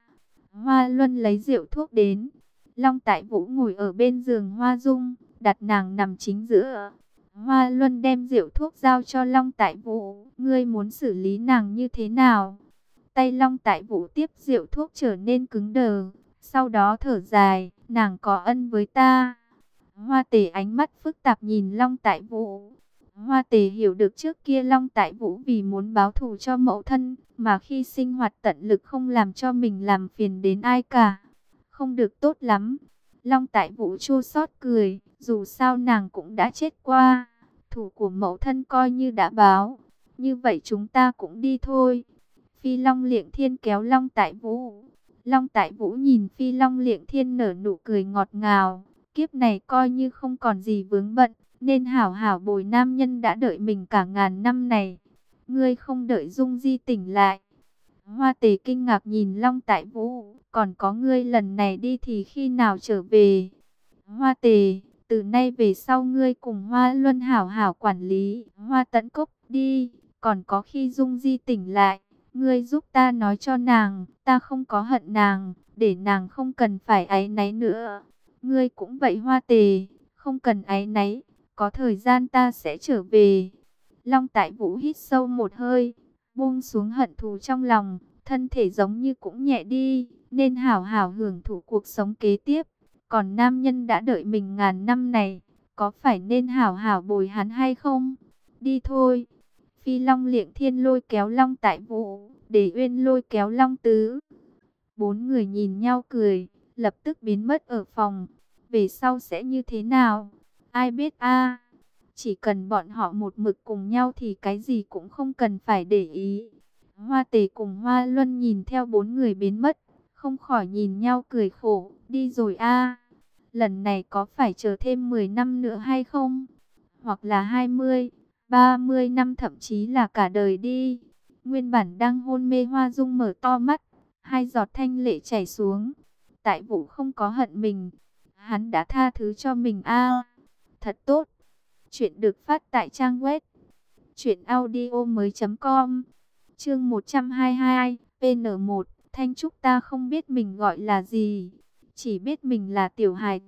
Hoa Luân lấy rượu thuốc đến. Long tại vũ ngồi ở bên giường Hoa Dung, đặt nàng nằm chính giữa. Hoa Luân đem rượu thuốc giao cho Long tại vũ. Ngươi muốn xử lý nàng như thế nào? Tay Long tại vũ tiếp rượu thuốc trở nên cứng đờ. Sau đó thở dài, nàng có ân với ta. Hoa tề ánh mắt phức tạp nhìn Long tại vũ. Hoa tề hiểu được trước kia Long tại vũ vì muốn báo thù cho mẫu thân, mà khi sinh hoạt tận lực không làm cho mình làm phiền đến ai cả. Không được tốt lắm. Long tại vũ chua xót cười, dù sao nàng cũng đã chết qua. Thủ của mẫu thân coi như đã báo. Như vậy chúng ta cũng đi thôi. Phi Long Liệng Thiên kéo Long Tại Vũ. Long Tại Vũ nhìn Phi Long Liệng Thiên nở nụ cười ngọt ngào. Kiếp này coi như không còn gì vướng bận, nên hảo hảo bồi nam nhân đã đợi mình cả ngàn năm này. Ngươi không đợi Dung Di tỉnh lại. Hoa tề kinh ngạc nhìn Long Tại Vũ, còn có ngươi lần này đi thì khi nào trở về? Hoa tề, từ nay về sau ngươi cùng Hoa Luân hảo hảo quản lý, Hoa tấn cốc đi, còn có khi Dung Di tỉnh lại Ngươi giúp ta nói cho nàng, ta không có hận nàng, để nàng không cần phải áy náy nữa. Ngươi cũng vậy hoa tề, không cần áy náy, có thời gian ta sẽ trở về. Long tại vũ hít sâu một hơi, buông xuống hận thù trong lòng, thân thể giống như cũng nhẹ đi, nên hảo hảo hưởng thụ cuộc sống kế tiếp. Còn nam nhân đã đợi mình ngàn năm này, có phải nên hảo hảo bồi hắn hay không? Đi thôi. Phi Long liệng thiên lôi kéo Long tại vũ, để uyên lôi kéo Long tứ. Bốn người nhìn nhau cười, lập tức biến mất ở phòng. Về sau sẽ như thế nào? Ai biết a? Chỉ cần bọn họ một mực cùng nhau thì cái gì cũng không cần phải để ý. Hoa tề cùng Hoa Luân nhìn theo bốn người biến mất, không khỏi nhìn nhau cười khổ, đi rồi a. Lần này có phải chờ thêm 10 năm nữa hay không? Hoặc là 20? 30 năm thậm chí là cả đời đi. Nguyên bản đang hôn mê hoa dung mở to mắt, hai giọt thanh lệ chảy xuống. Tại vũ không có hận mình, hắn đã tha thứ cho mình a Thật tốt. Chuyện được phát tại trang web truyệnaudiomoi.com. Chương 122, PN1, Thanh Trúc ta không biết mình gọi là gì, chỉ biết mình là tiểu hài.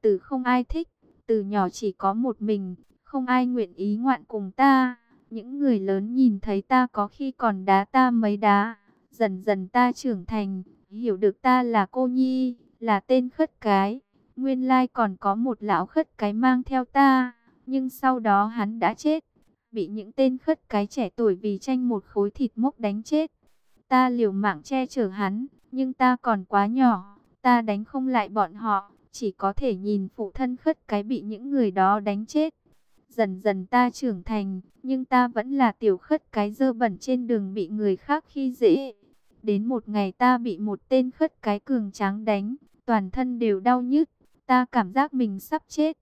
Từ không ai thích, từ nhỏ chỉ có một mình, không ai nguyện ý ngoạn cùng ta. Những người lớn nhìn thấy ta có khi còn đá ta mấy đá. Dần dần ta trưởng thành, hiểu được ta là cô nhi, là tên khất cái. Nguyên lai còn có một lão khất cái mang theo ta, nhưng sau đó hắn đã chết. Bị những tên khất cái trẻ tuổi vì tranh một khối thịt mốc đánh chết. Ta liều mạng che chở hắn, nhưng ta còn quá nhỏ, ta đánh không lại bọn họ, chỉ có thể nhìn phụ thân khất cái bị những người đó đánh chết. Dần dần ta trưởng thành, nhưng ta vẫn là tiểu khất cái dơ bẩn trên đường bị người khác khi dễ. Đến một ngày ta bị một tên khất cái cường tráng đánh, toàn thân đều đau nhức, ta cảm giác mình sắp chết.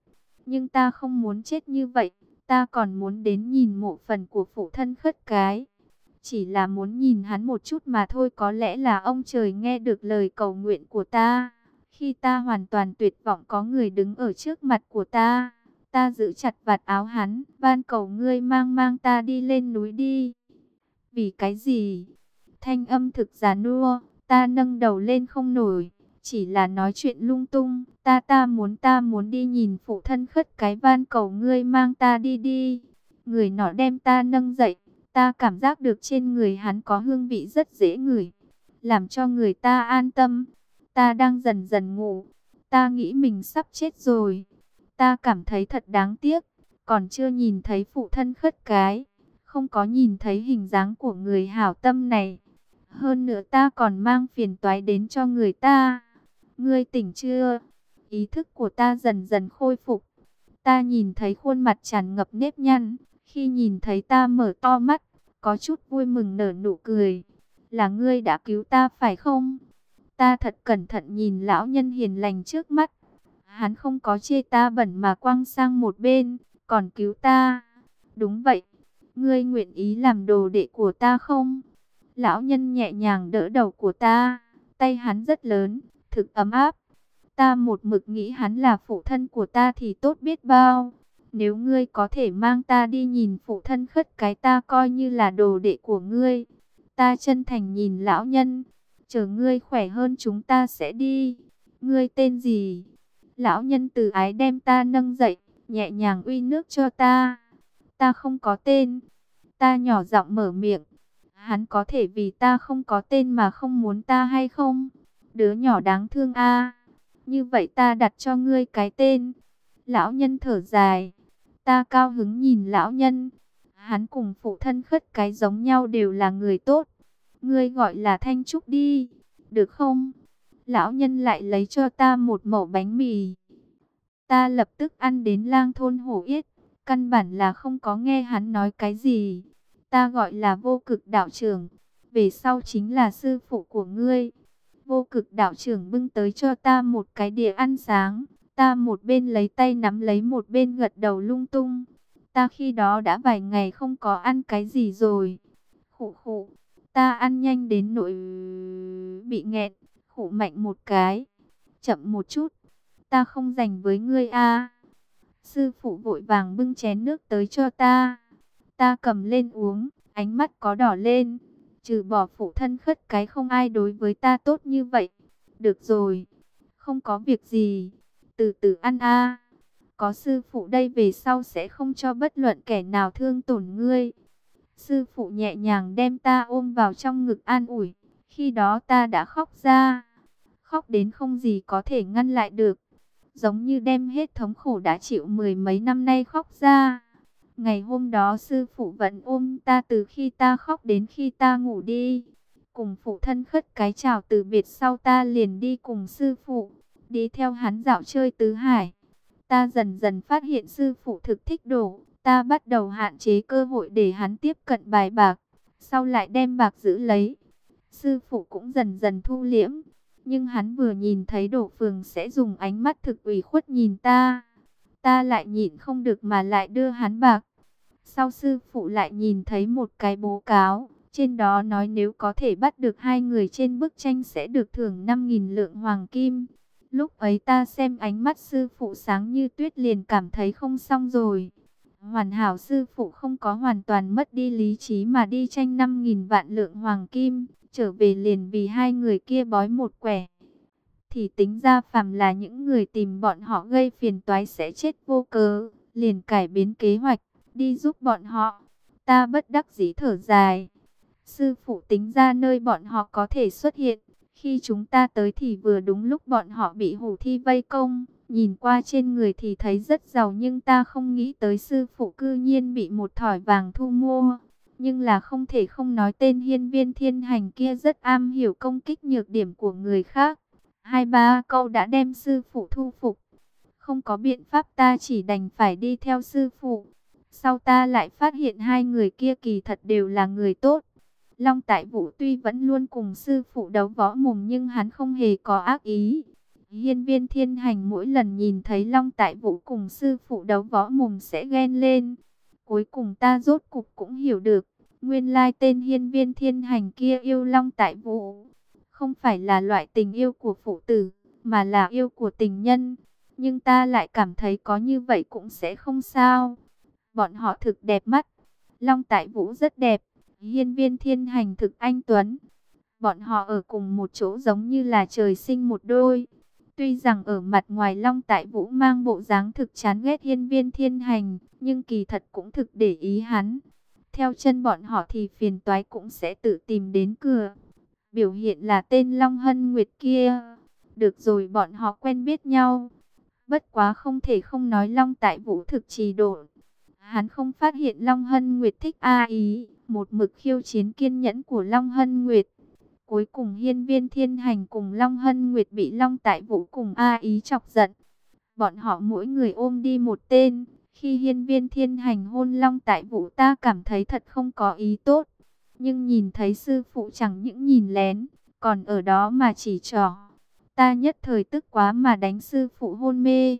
Nhưng ta không muốn chết như vậy, Ta còn muốn đến nhìn mộ phần của phụ thân khất cái. Chỉ là muốn nhìn hắn một chút mà thôi có lẽ là ông trời nghe được lời cầu nguyện của ta. Khi ta hoàn toàn tuyệt vọng có người đứng ở trước mặt của ta. Ta giữ chặt vạt áo hắn, van cầu ngươi mang mang ta đi lên núi đi. Vì cái gì? Thanh âm thực giả nua, ta nâng đầu lên không nổi. Chỉ là nói chuyện lung tung, ta ta muốn ta muốn đi nhìn phụ thân khất cái van cầu ngươi mang ta đi đi. Người nọ đem ta nâng dậy, ta cảm giác được trên người hắn có hương vị rất dễ ngửi, làm cho người ta an tâm. Ta đang dần dần ngủ, ta nghĩ mình sắp chết rồi. Ta cảm thấy thật đáng tiếc, còn chưa nhìn thấy phụ thân khất cái, không có nhìn thấy hình dáng của người hảo tâm này. Hơn nữa ta còn mang phiền toái đến cho người ta. Ngươi tỉnh chưa? Ý thức của ta dần dần khôi phục. Ta nhìn thấy khuôn mặt tràn ngập nếp nhăn. Khi nhìn thấy ta mở to mắt, có chút vui mừng nở nụ cười. Là ngươi đã cứu ta phải không? Ta thật cẩn thận nhìn lão nhân hiền lành trước mắt. Hắn không có chê ta bẩn mà quăng sang một bên, còn cứu ta. Đúng vậy, ngươi nguyện ý làm đồ đệ của ta không? Lão nhân nhẹ nhàng đỡ đầu của ta, tay hắn rất lớn, thực ấm áp. Ta một mực nghĩ hắn là phụ thân của ta thì tốt biết bao. Nếu ngươi có thể mang ta đi nhìn phụ thân khất cái ta coi như là đồ đệ của ngươi. Ta chân thành nhìn lão nhân, chờ ngươi khỏe hơn chúng ta sẽ đi. Ngươi tên gì? Lão nhân từ ái đem ta nâng dậy, nhẹ nhàng uy nước cho ta. Ta không có tên. Ta nhỏ giọng mở miệng. Hắn có thể vì ta không có tên mà không muốn ta hay không? Đứa nhỏ đáng thương a. Như vậy ta đặt cho ngươi cái tên. Lão nhân thở dài. Ta cao hứng nhìn lão nhân. Hắn cùng phụ thân khất cái giống nhau đều là người tốt. Ngươi gọi là Thanh Trúc đi. Được không? Lão nhân lại lấy cho ta một mẩu bánh mì. Ta lập tức ăn đến lang thôn hổ yết. Căn bản là không có nghe hắn nói cái gì. Ta gọi là vô cực đạo trưởng. Về sau chính là sư phụ của ngươi. Vô cực đạo trưởng bưng tới cho ta một cái đĩa ăn sáng. Ta một bên lấy tay nắm lấy một bên gật đầu lung tung. Ta khi đó đã vài ngày không có ăn cái gì rồi. khụ khụ. Ta ăn nhanh đến nỗi bị nghẹn khụ mạnh một cái. Chậm một chút. Ta không dành với ngươi a. Sư phụ vội vàng bưng chén nước tới cho ta. Ta cầm lên uống. Ánh mắt có đỏ lên. Trừ bỏ phụ thân khất cái không ai đối với ta tốt như vậy. Được rồi. Không có việc gì. Từ từ ăn a. Có sư phụ đây về sau sẽ không cho bất luận kẻ nào thương tổn ngươi. Sư phụ nhẹ nhàng đem ta ôm vào trong ngực an ủi. Khi đó ta đã khóc ra. Khóc đến không gì có thể ngăn lại được. Giống như đem hết thống khổ đã chịu mười mấy năm nay khóc ra. Ngày hôm đó sư phụ vẫn ôm ta từ khi ta khóc đến khi ta ngủ đi. Cùng phụ thân khất cái chào từ biệt sau ta liền đi cùng sư phụ. Đi theo hắn dạo chơi tứ hải. Ta dần dần phát hiện sư phụ thực thích đổ. Ta bắt đầu hạn chế cơ hội để hắn tiếp cận bài bạc. Sau lại đem bạc giữ lấy. Sư phụ cũng dần dần thu liễm. Nhưng hắn vừa nhìn thấy đổ phường sẽ dùng ánh mắt thực ủy khuất nhìn ta. Ta lại nhịn không được mà lại đưa hắn bạc. Sau sư phụ lại nhìn thấy một cái bố cáo, trên đó nói nếu có thể bắt được hai người trên bức tranh sẽ được thưởng 5.000 lượng hoàng kim. Lúc ấy ta xem ánh mắt sư phụ sáng như tuyết liền cảm thấy không xong rồi. Hoàn hảo sư phụ không có hoàn toàn mất đi lý trí mà đi tranh 5.000 vạn lượng hoàng kim, trở về liền vì hai người kia bói một quẻ. Thì tính ra phàm là những người tìm bọn họ gây phiền toái sẽ chết vô cớ, liền cải biến kế hoạch đi giúp bọn họ. Ta bất đắc dĩ thở dài. Sư phụ tính ra nơi bọn họ có thể xuất hiện. Khi chúng ta tới thì vừa đúng lúc bọn họ bị hủ thi vây công. Nhìn qua trên người thì thấy rất giàu nhưng ta không nghĩ tới sư phụ cư nhiên bị một thỏi vàng thu mua. Nhưng là không thể không nói tên hiên viên thiên hành kia rất am hiểu công kích nhược điểm của người khác. Hai ba câu đã đem sư phụ thu phục. Không có biện pháp ta chỉ đành phải đi theo sư phụ. Sau ta lại phát hiện hai người kia kỳ thật đều là người tốt. Long Tại Vũ tuy vẫn luôn cùng sư phụ đấu võ mồm nhưng hắn không hề có ác ý. Hiên viên thiên hành mỗi lần nhìn thấy Long Tại Vũ cùng sư phụ đấu võ mồm sẽ ghen lên. Cuối cùng ta rốt cục cũng hiểu được, nguyên lai tên hiên viên thiên hành kia yêu long tại vũ. Không phải là loại tình yêu của phụ tử, mà là yêu của tình nhân. Nhưng ta lại cảm thấy có như vậy cũng sẽ không sao. Bọn họ thực đẹp mắt. Long tại vũ rất đẹp. Hiên viên thiên hành thực anh Tuấn. Bọn họ ở cùng một chỗ giống như là trời sinh một đôi. Tuy rằng ở mặt ngoài Long Tại Vũ mang bộ dáng thực chán ghét hiên viên thiên hành, nhưng kỳ thật cũng thực để ý hắn. Theo chân bọn họ thì phiền toái cũng sẽ tự tìm đến cửa. Biểu hiện là tên Long Hân Nguyệt kia. Được rồi bọn họ quen biết nhau. Bất quá không thể không nói Long Tại Vũ thực trì độ. Hắn không phát hiện Long Hân Nguyệt thích A ý, một mực khiêu chiến kiên nhẫn của Long Hân Nguyệt. Cuối cùng hiên viên thiên hành cùng Long Hân Nguyệt bị Long Tại Vũ cùng A ý chọc giận. Bọn họ mỗi người ôm đi một tên. Khi hiên viên thiên hành hôn Long Tại Vũ ta cảm thấy thật không có ý tốt. Nhưng nhìn thấy sư phụ chẳng những nhìn lén, còn ở đó mà chỉ trỏ. Ta nhất thời tức quá mà đánh sư phụ hôn mê.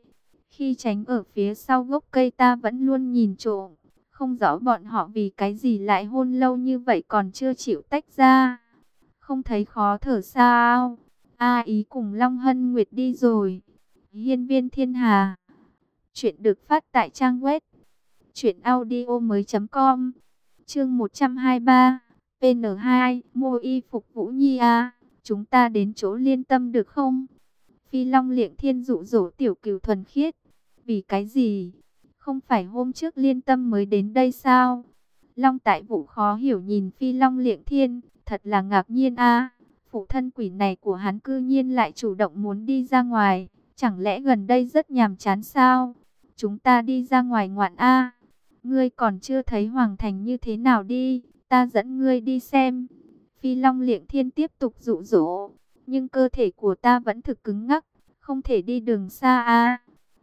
Khi tránh ở phía sau gốc cây ta vẫn luôn nhìn trộm. Không rõ bọn họ vì cái gì lại hôn lâu như vậy còn chưa chịu tách ra. Không thấy khó thở sao? A ý cùng Long Hân Nguyệt đi rồi. Hiên viên thiên hà. Chuyện được phát tại trang web. Chuyện audio mới com. Chương 123. PN2. Mua y phục Vũ Nhi A. Chúng ta đến chỗ liên tâm được không? Phi Long liệng thiên dụ dỗ tiểu cửu thuần khiết. Vì cái gì? Không phải hôm trước liên tâm mới đến đây sao? Long tại vũ khó hiểu nhìn Phi Long liệng thiên, thật là ngạc nhiên a. Phụ thân quỷ này của hắn cư nhiên lại chủ động muốn đi ra ngoài, chẳng lẽ gần đây rất nhàm chán sao? Chúng ta đi ra ngoài ngoạn a. Ngươi còn chưa thấy hoàng thành như thế nào đi, ta dẫn ngươi đi xem. Phi Long liệng thiên tiếp tục dụ dỗ, nhưng cơ thể của ta vẫn thực cứng ngắc, không thể đi đường xa a.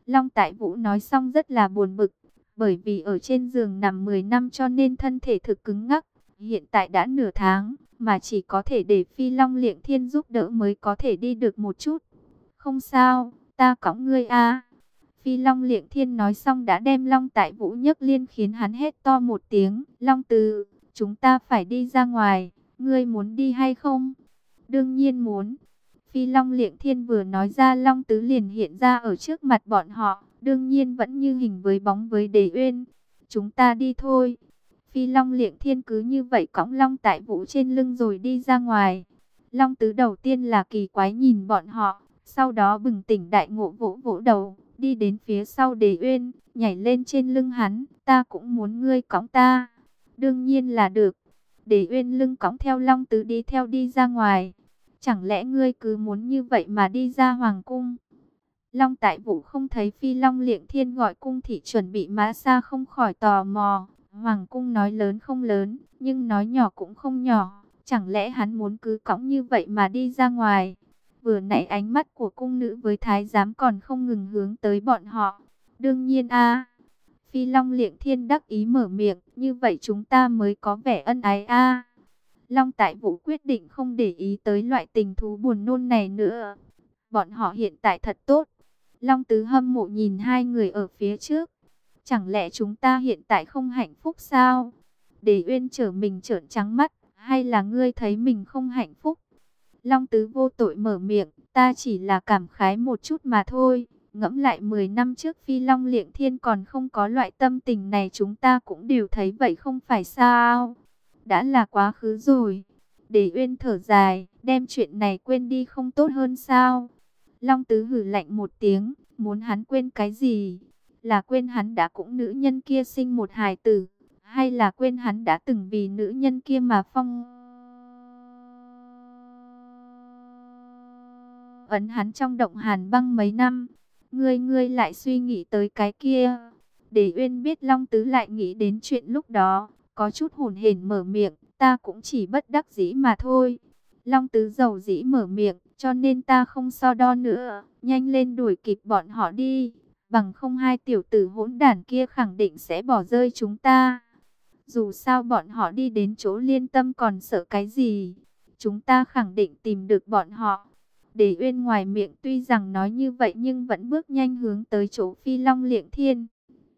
Long Tại Vũ nói xong rất là buồn bực, bởi vì ở trên giường nằm 10 năm cho nên thân thể thực cứng ngắc, hiện tại đã nửa tháng, mà chỉ có thể để Phi Long Liệng Thiên giúp đỡ mới có thể đi được một chút. Không sao, ta cõng ngươi a. Phi Long Liệng Thiên nói xong đã đem Long Tại Vũ nhấc liên khiến hắn hét to một tiếng, "Long Từ, chúng ta phải đi ra ngoài, ngươi muốn đi hay không?" "Đương nhiên muốn." Phi Long Liệng Thiên vừa nói ra Long Tứ liền hiện ra ở trước mặt bọn họ, đương nhiên vẫn như hình với bóng với Đề Uyên. "Chúng ta đi thôi." Phi Long Liệng Thiên cứ như vậy cõng Long Tại Vũ trên lưng rồi đi ra ngoài. Long Tứ đầu tiên là kỳ quái nhìn bọn họ, sau đó bừng tỉnh đại ngộ vỗ vỗ đầu, đi đến phía sau Đề Uyên, nhảy lên trên lưng hắn, "Ta cũng muốn ngươi cõng ta." "Đương nhiên là được." Đề Uyên lưng cõng theo Long Tứ đi theo đi ra ngoài. Chẳng lẽ ngươi cứ muốn như vậy mà đi ra hoàng cung? Long tại vũ không thấy phi long liệng thiên gọi cung thị chuẩn bị mã xa không khỏi tò mò. Hoàng cung nói lớn không lớn, nhưng nói nhỏ cũng không nhỏ. Chẳng lẽ hắn muốn cứ cõng như vậy mà đi ra ngoài? Vừa nãy ánh mắt của cung nữ với thái giám còn không ngừng hướng tới bọn họ. Đương nhiên a Phi Long liệng thiên đắc ý mở miệng, như vậy chúng ta mới có vẻ ân ái a Long Tại Vũ quyết định không để ý tới loại tình thú buồn nôn này nữa. Bọn họ hiện tại thật tốt. Long Tứ hâm mộ nhìn hai người ở phía trước. Chẳng lẽ chúng ta hiện tại không hạnh phúc sao? Để Uyên trở mình trợn trắng mắt, hay là ngươi thấy mình không hạnh phúc? Long Tứ vô tội mở miệng, ta chỉ là cảm khái một chút mà thôi. Ngẫm lại 10 năm trước Phi Long Liệng Thiên còn không có loại tâm tình này chúng ta cũng đều thấy vậy không phải sao? đã là quá khứ rồi. Để Uyên thở dài, đem chuyện này quên đi không tốt hơn sao? Long Tứ hử lạnh một tiếng, muốn hắn quên cái gì? Là quên hắn đã cũng nữ nhân kia sinh một hài tử, hay là quên hắn đã từng vì nữ nhân kia mà phong... Ấn hắn trong động hàn băng mấy năm, ngươi ngươi lại suy nghĩ tới cái kia. Để Uyên biết Long Tứ lại nghĩ đến chuyện lúc đó, có chút hồn hển mở miệng, ta cũng chỉ bất đắc dĩ mà thôi. Long tứ giàu dĩ mở miệng, cho nên ta không so đo nữa, nhanh lên đuổi kịp bọn họ đi, bằng không hai tiểu tử hỗn đản kia khẳng định sẽ bỏ rơi chúng ta. Dù sao bọn họ đi đến chỗ liên tâm còn sợ cái gì, chúng ta khẳng định tìm được bọn họ. Để Uyên ngoài miệng tuy rằng nói như vậy nhưng vẫn bước nhanh hướng tới chỗ Phi Long Liệng Thiên.